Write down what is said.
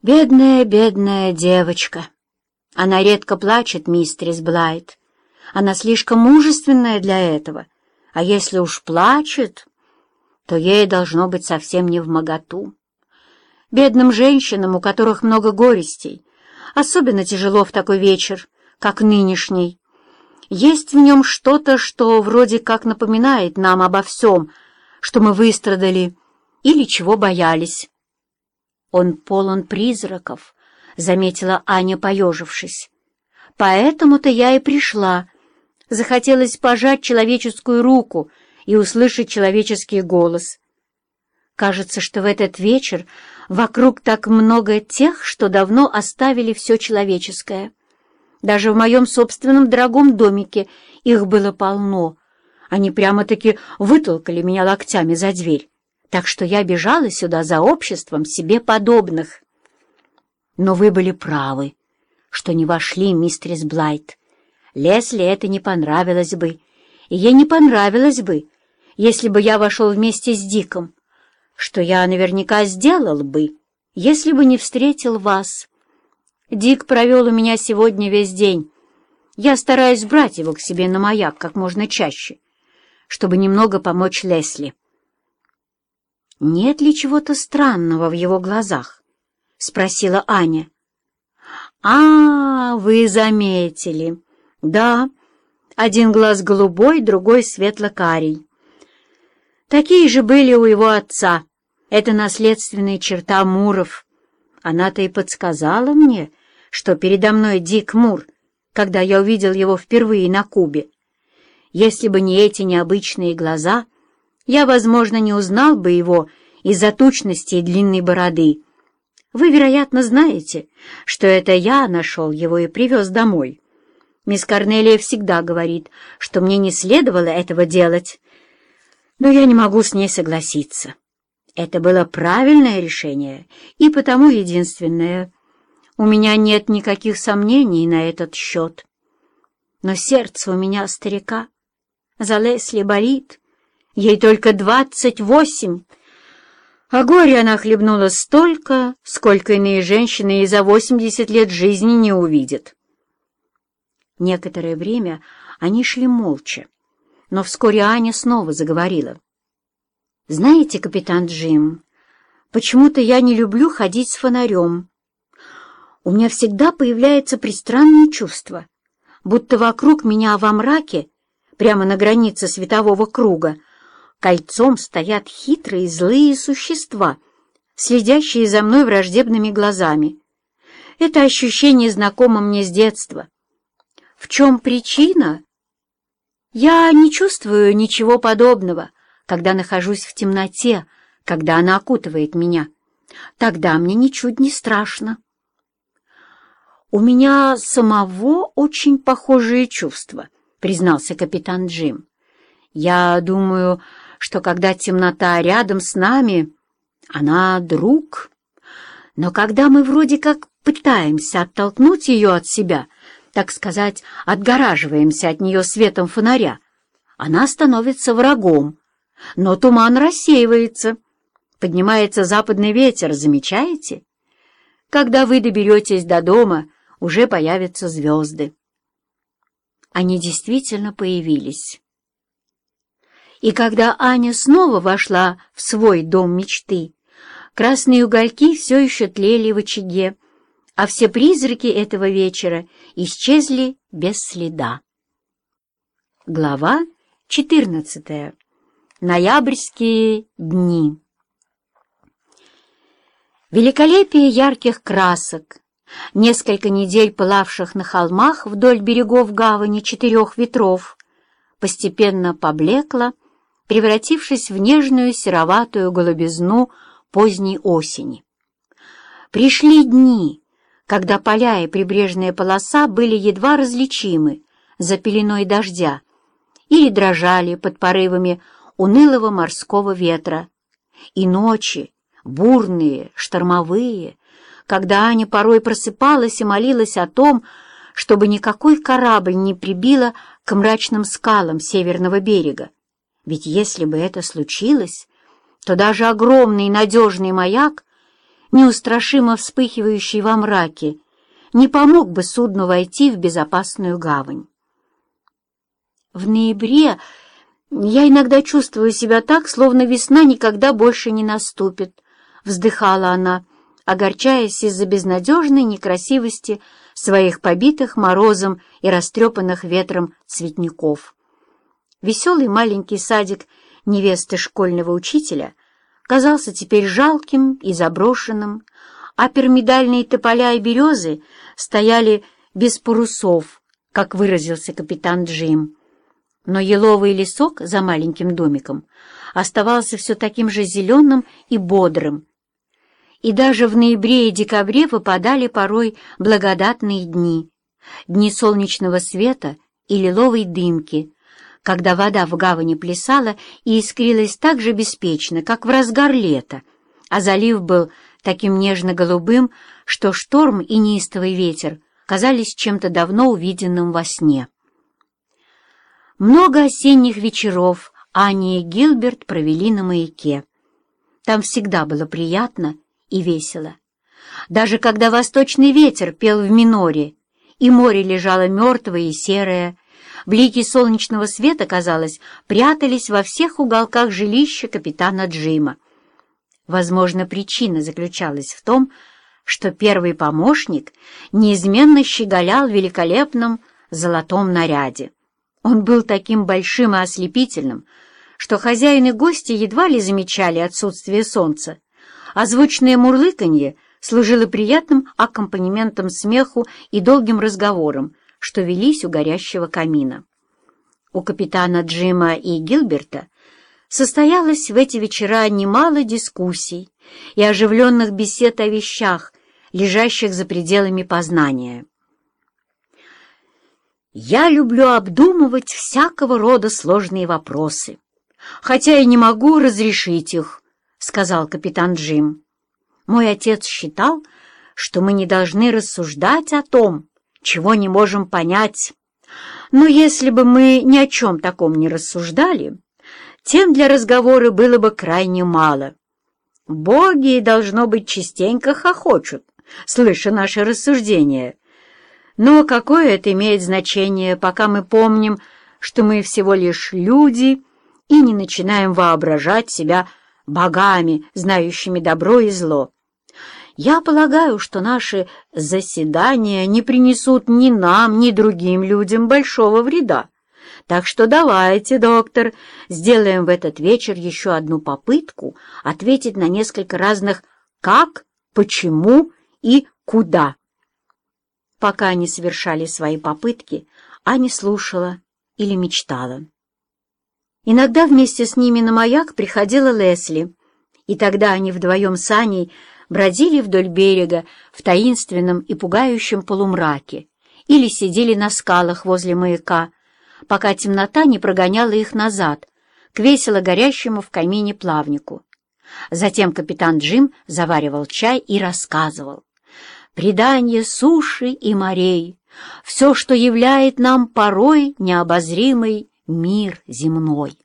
Бедная, бедная девочка. Она редко плачет, мистерис Блайт. Она слишком мужественная для этого. А если уж плачет, то ей должно быть совсем не в моготу. Бедным женщинам, у которых много горестей, особенно тяжело в такой вечер, как нынешний. Есть в нем что-то, что вроде как напоминает нам обо всем, что мы выстрадали или чего боялись. «Он полон призраков», — заметила Аня, поежившись. «Поэтому-то я и пришла. Захотелось пожать человеческую руку и услышать человеческий голос. Кажется, что в этот вечер вокруг так много тех, что давно оставили все человеческое. Даже в моем собственном дорогом домике их было полно. Они прямо-таки вытолкали меня локтями за дверь так что я бежала сюда за обществом себе подобных. Но вы были правы, что не вошли, мистерис Блайт. Лесли это не понравилось бы, и ей не понравилось бы, если бы я вошел вместе с Диком, что я наверняка сделал бы, если бы не встретил вас. Дик провел у меня сегодня весь день. Я стараюсь брать его к себе на маяк как можно чаще, чтобы немного помочь Лесли. «Нет ли чего-то странного в его глазах?» — спросила Аня. «А, вы заметили. Да, один глаз голубой, другой светло-карий. Такие же были у его отца. Это наследственная черта Муров. Она-то и подсказала мне, что передо мной Дик Мур, когда я увидел его впервые на Кубе. Если бы не эти необычные глаза — я, возможно, не узнал бы его из-за тучности и длинной бороды. Вы, вероятно, знаете, что это я нашел его и привез домой. Мисс Корнелия всегда говорит, что мне не следовало этого делать, но я не могу с ней согласиться. Это было правильное решение и потому единственное. У меня нет никаких сомнений на этот счет. Но сердце у меня старика за Лесли болит, Ей только двадцать восемь. А горе она хлебнула столько, сколько иные женщины и за восемьдесят лет жизни не увидят. Некоторое время они шли молча, но вскоре Аня снова заговорила. «Знаете, капитан Джим, почему-то я не люблю ходить с фонарем. У меня всегда появляется пристранное чувство, будто вокруг меня во мраке, прямо на границе светового круга, кольцом стоят хитрые злые существа, следящие за мной враждебными глазами. Это ощущение знакомо мне с детства. В чем причина? Я не чувствую ничего подобного, когда нахожусь в темноте, когда она окутывает меня. Тогда мне ничуть не страшно. «У меня самого очень похожие чувства», — признался капитан Джим. «Я думаю, что когда темнота рядом с нами, она друг. Но когда мы вроде как пытаемся оттолкнуть ее от себя, так сказать, отгораживаемся от нее светом фонаря, она становится врагом. Но туман рассеивается. Поднимается западный ветер, замечаете? Когда вы доберетесь до дома, уже появятся звезды. Они действительно появились. И когда Аня снова вошла в свой дом мечты, красные угольки все еще тлели в очаге, а все призраки этого вечера исчезли без следа. Глава 14. Ноябрьские дни. Великолепие ярких красок, несколько недель пылавших на холмах вдоль берегов гавани четырех ветров, постепенно поблекло, превратившись в нежную сероватую голубизну поздней осени. Пришли дни, когда поля и прибрежная полоса были едва различимы за пеленой дождя или дрожали под порывами унылого морского ветра, и ночи, бурные, штормовые, когда Аня порой просыпалась и молилась о том, чтобы никакой корабль не прибило к мрачным скалам северного берега, ведь если бы это случилось, то даже огромный надежный маяк неустрашимо вспыхивающий во мраке, не помог бы судну войти в безопасную гавань. В ноябре я иногда чувствую себя так, словно весна никогда больше не наступит, вздыхала она, огорчаясь из-за безнадежной некрасивости своих побитых морозом и растрепанных ветром цветников. Веселый маленький садик невесты школьного учителя казался теперь жалким и заброшенным, а пирамидальные тополя и березы стояли без парусов, как выразился капитан Джим. Но еловый лесок за маленьким домиком оставался все таким же зеленым и бодрым. И даже в ноябре и декабре выпадали порой благодатные дни, дни солнечного света и лиловой дымки, когда вода в гавани плясала и искрилась так же беспечно, как в разгар лета, а залив был таким нежно-голубым, что шторм и неистовый ветер казались чем-то давно увиденным во сне. Много осенних вечеров Аня и Гилберт провели на маяке. Там всегда было приятно и весело. Даже когда восточный ветер пел в миноре, и море лежало мертвое и серое, блики солнечного света, казалось, прятались во всех уголках жилища капитана Джима. Возможно, причина заключалась в том, что первый помощник неизменно щеголял в великолепном золотом наряде. Он был таким большим и ослепительным, что хозяин и гости едва ли замечали отсутствие солнца, а звучное мурлыканье служило приятным аккомпанементом смеху и долгим разговорам, что велись у горящего камина. У капитана Джима и Гилберта состоялось в эти вечера немало дискуссий и оживленных бесед о вещах, лежащих за пределами познания. «Я люблю обдумывать всякого рода сложные вопросы, хотя и не могу разрешить их», — сказал капитан Джим. «Мой отец считал, что мы не должны рассуждать о том, чего не можем понять. Но если бы мы ни о чем таком не рассуждали, тем для разговора было бы крайне мало. Боги, должно быть, частенько хохочут, слыша наши рассуждения. Но какое это имеет значение, пока мы помним, что мы всего лишь люди и не начинаем воображать себя богами, знающими добро и зло. Я полагаю, что наши заседания не принесут ни нам, ни другим людям большого вреда. Так что давайте, доктор, сделаем в этот вечер еще одну попытку ответить на несколько разных «как», «почему» и «куда». Пока они совершали свои попытки, Аня слушала или мечтала. Иногда вместе с ними на маяк приходила Лесли, и тогда они вдвоем с Аней бродили вдоль берега в таинственном и пугающем полумраке или сидели на скалах возле маяка, пока темнота не прогоняла их назад, к весело горящему в камине плавнику. Затем капитан Джим заваривал чай и рассказывал. «Предание суши и морей, все, что являет нам порой необозримый мир земной».